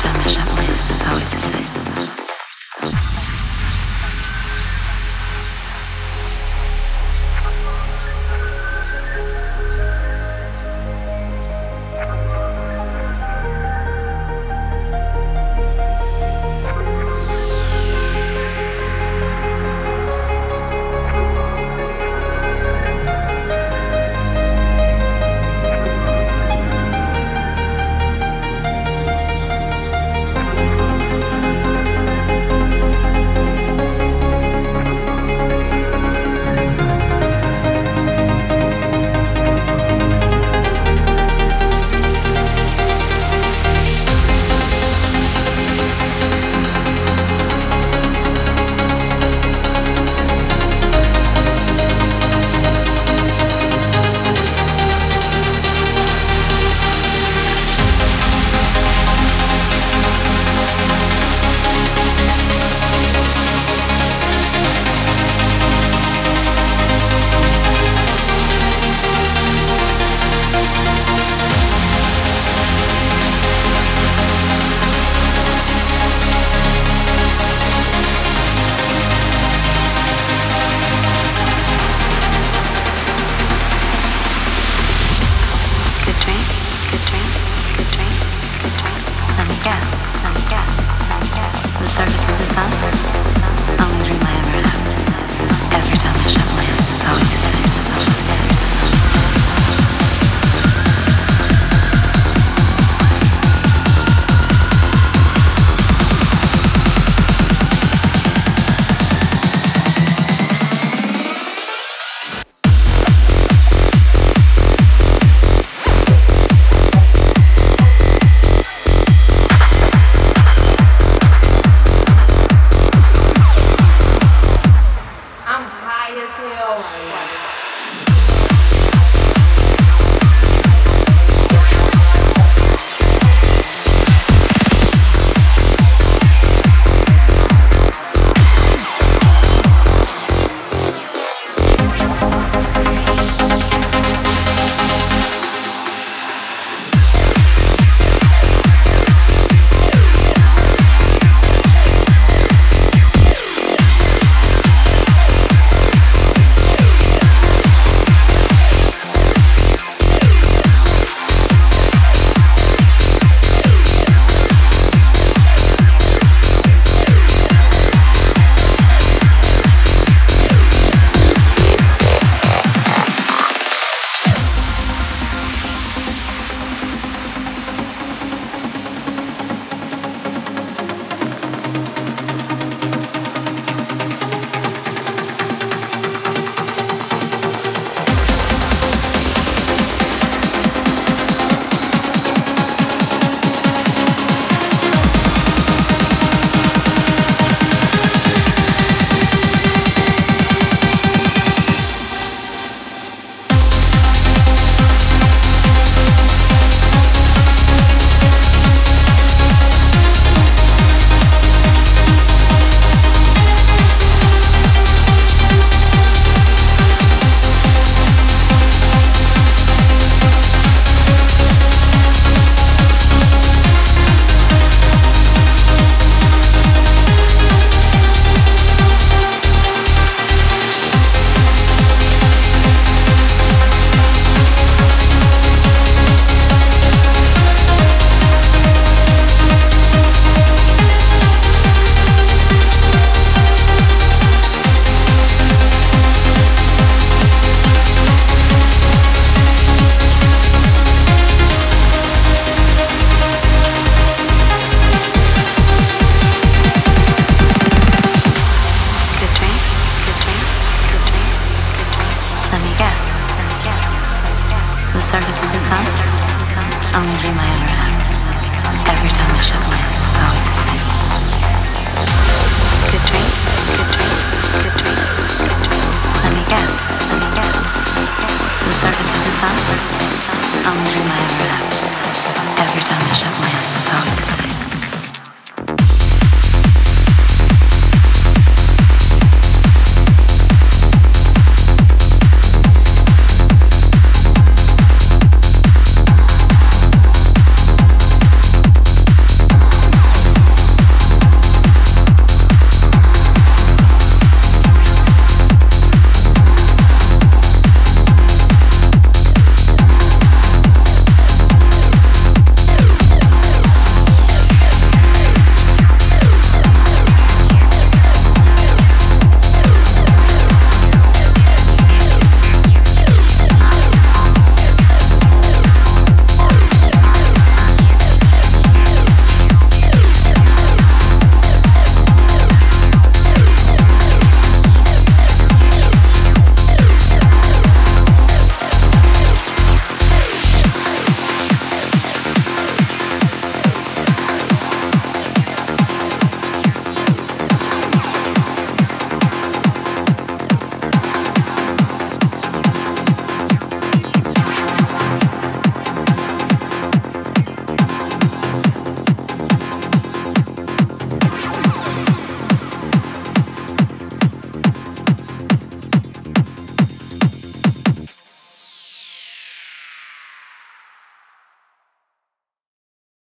jamais, jamais, ça, oui, c'est ça. I'm